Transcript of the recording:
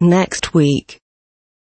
Next week.